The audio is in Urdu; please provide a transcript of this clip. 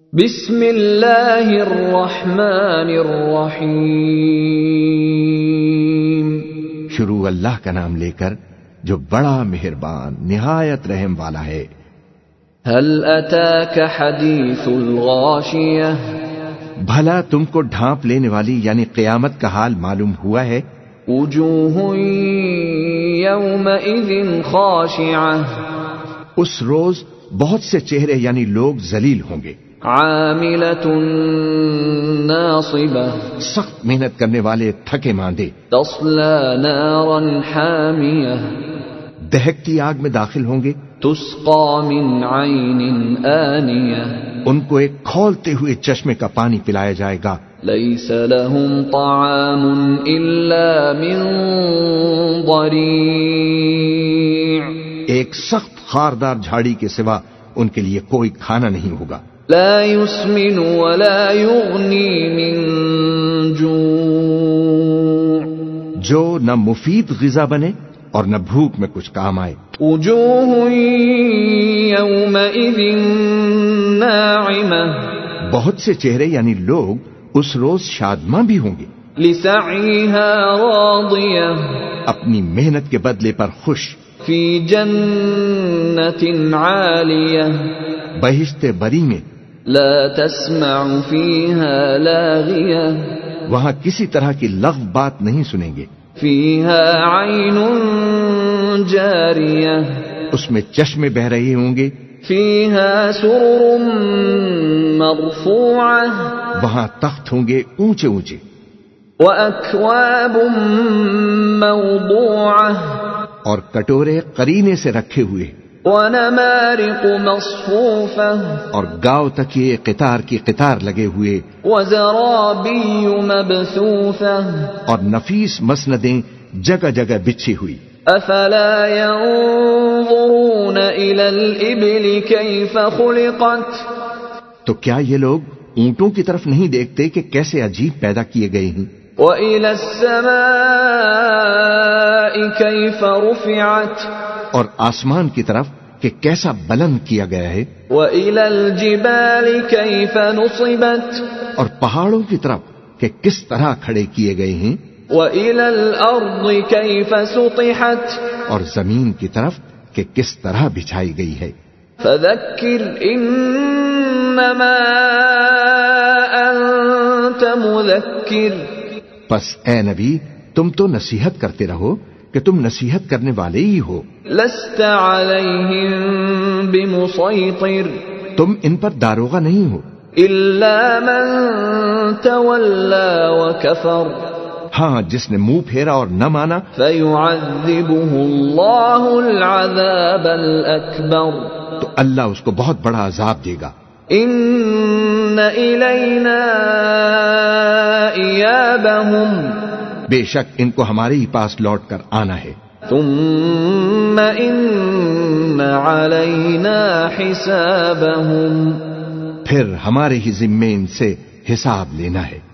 بسم اللہ الرحمن الرحیم شروع اللہ کا نام لے کر جو بڑا مہربان نہایت رحم والا ہے۔ هل اتاك حدیث الغاشیہ؟ بھلا تم کو ڈھانپ لینے والی یعنی قیامت کا حال معلوم ہوا ہے؟ وجوہ یومئذ خاشعہ۔ اس روز بہت سے چہرے یعنی لوگ ذلیل ہوں گے۔ عاملة ناصبة. سخت محنت کرنے والے تھکے ماندے۔ تصلى نارا حامية. دہکتی آگ میں داخل ہوں گے۔ تسقى من عين آنية. ان کو ایک کھولتے ہوئے چشمے کا پانی پلایا جائے گا۔ ليس لهم طعام إلا من ضريع. ایک سخت خاردار جھاڑی کے سوا ان کے لیے کوئی کھانا نہیں ہوگا۔ لا يسمن ولا يغني من جوع. جو نہ مفید غذا بنے اور نہ بھوک میں کچھ کام آئے۔ وجوه يومئذ ناعمة. بہت سے چہرے یعنی لوگ اس روز شادماں بھی ہوں گے۔ لسعيها راضية. اپنی محنت کے بدلے پر خوش۔ في جنة عالية. بہشت بری میں لا تسمع فيها لاغية. وہاں کسی طرح کی لغو بات نہیں سنیں گے۔ فيها عين جارية. اس میں چشمے بہ رہے ہوں گے۔ فيها سرر مرفوعة. وہاں تخت ہوں گے اونچے اونچے۔ وأكواب موضوعة. اور کٹورے قرینے سے رکھے ہوئے۔ ونمارق مصفوفة. اور گاؤ تک یہ قطار کی قطار لگے ہوئے وزرابي مبثوثة. اور نفیس مسندیں جگہ جگہ بچھی ہوئی۔ أفلا ينظرون إلى الإبل كيف خلقت؟ تو کیا یہ لوگ اونٹوں کی طرف نہیں دیکھتے کہ کیسے عجیب پیدا کیے گئے ہیں؟ وإلى السماء كيف رفعت؟ اور آسمان کی طرف کہ کیسا بلند کیا گیا ہے۔ وإلى الجبال كيف نصبت؟ اور پہاڑوں کی طرف کہ کس طرح کھڑے کیے گئے ہیں۔ وإلى الأرض كيف سطحت؟ اور زمین کی طرف کہ کس طرح بچھائی گئی ہے۔ فذكر إنما أنت مذكر۔ پس اے نبی تم تو نصیحت کرتے رہو کہ تم نصیحت کرنے والے ہی ہو۔ لست عليهم بمسيطر تم ان پر داروغہ نہیں ہو۔ إلا من تولى وكفر ہاں جس نے منہ پھیرا اور نہ مانا۔ فيعذبه الله العذاب الأكبر تو اللہ اس کو بہت بڑا عذاب دے گا۔ إن إلينا إيابهم بے شک ان کو ہمارے ہی پاس لوٹ کر آنا ہے۔ ثم إن علينا حسابهم۔ پھر ہمارے ہی ذمے ان سے حساب لینا ہے۔